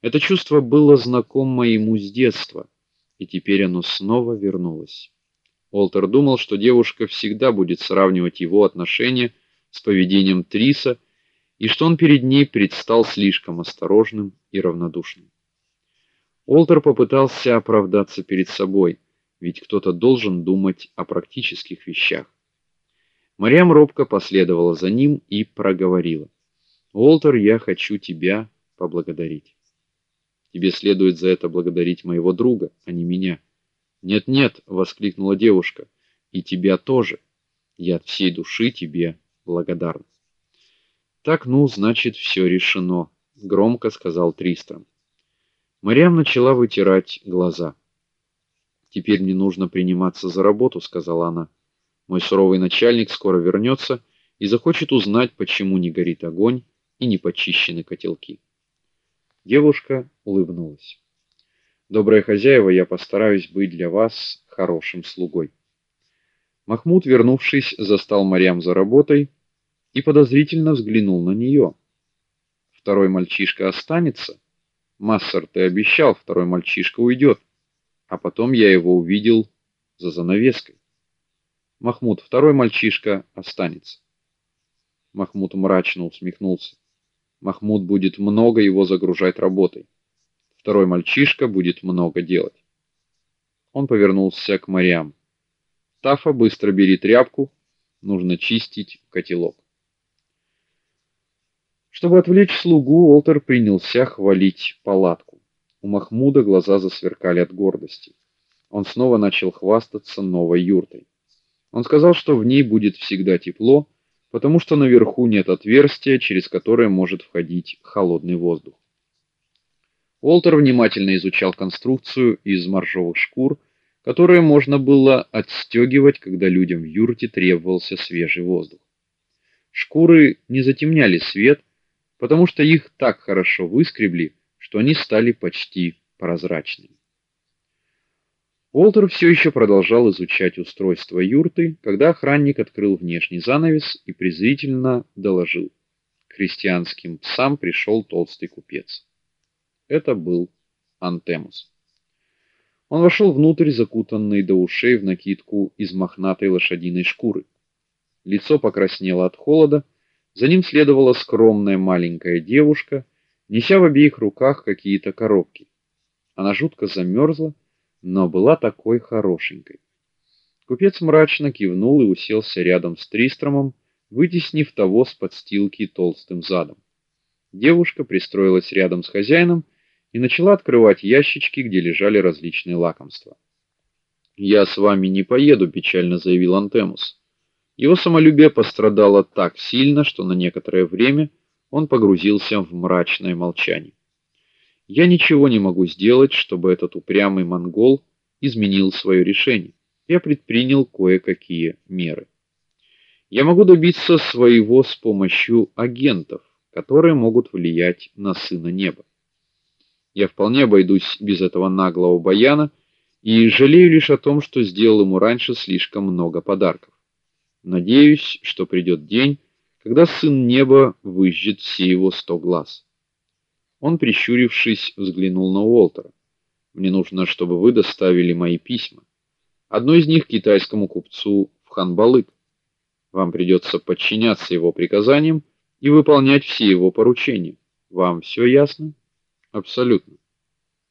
Это чувство было знакомо ему с детства, и теперь оно снова вернулось. Олтер думал, что девушка всегда будет сравнивать его отношения с поведением Триса, и что он перед ней предстал слишком осторожным и равнодушным. Олтер попытался оправдаться перед собой, ведь кто-то должен думать о практических вещах. Марьям робко последовала за ним и проговорила: "Олтер, я хочу тебя поблагодарить". Тебе следует за это благодарить моего друга, а не меня. Нет, нет, воскликнула девушка. И тебя тоже. Я от всей души тебе благодарна. Так, ну, значит, все решено, громко сказал Тристром. Мариам начала вытирать глаза. Теперь мне нужно приниматься за работу, сказала она. Мой суровый начальник скоро вернется и захочет узнать, почему не горит огонь и не почищены котелки. Девушка улыбнулась. Добрая хозяева, я постараюсь быть для вас хорошим слугой. Махмуд, вернувшись, застал Марьям за работой и подозрительно взглянул на нее. Второй мальчишка останется? Массер, ты обещал, второй мальчишка уйдет. А потом я его увидел за занавеской. Махмуд, второй мальчишка останется. Махмуд мрачно усмехнулся. Махмуд будет много его загружать работой. Второй мальчишка будет много делать. Он повернулся к Марьям. Тафа, быстро бери тряпку, нужно чистить котелок. Чтобы отвлечь слугу, Олтер принялся хвалить палатку. У Махмуда глаза засверкали от гордости. Он снова начал хвастаться новой юртой. Он сказал, что в ней будет всегда тепло, потому что наверху нет отверстия, через которое может входить холодный воздух. Уолтер внимательно изучал конструкцию из моржовых шкур, которые можно было отстегивать, когда людям в юрте требовался свежий воздух. Шкуры не затемняли свет, потому что их так хорошо выскребли, что они стали почти прозрачными. Уолтер все еще продолжал изучать устройство юрты, когда охранник открыл внешний занавес и презрительно доложил: "К крестьянским псам пришел толстый купец". Это был Антемус. Он вошел внутрь, закутанный до ушей в накидку из мохнатой лошадиной шкуры. Лицо покраснело от холода, за ним следовала скромная маленькая девушка, неся в обеих руках какие-то коробки. Она жутко замерзла но была такой хорошенькой. Купец мрачно кивнул и уселся рядом с Тристромом, вытеснив того с подстилки толстым задом. Девушка пристроилась рядом с хозяином и начала открывать ящички, где лежали различные лакомства. "Я с вами не поеду", печально заявил Антемус. Его самолюбие пострадало так сильно, что на некоторое время он погрузился в мрачное молчание. Я ничего не могу сделать, чтобы этот упрямый монгол изменил свое решение. Я предпринял кое-какие меры. Я могу добиться своего с помощью агентов, которые могут влиять на сына неба. Я вполне обойдусь без этого наглого баяна и жалею лишь о том, что сделал ему раньше слишком много подарков. Надеюсь, что придет день, когда сын неба выжжет все его сто глаз. Он, прищурившись, взглянул на Уолтера. Мне нужно, чтобы вы доставили мои письма. Одно из них китайскому купцу в Ханбалык. Вам придется подчиняться его приказаниям и выполнять все его поручения. Вам все ясно? Абсолютно.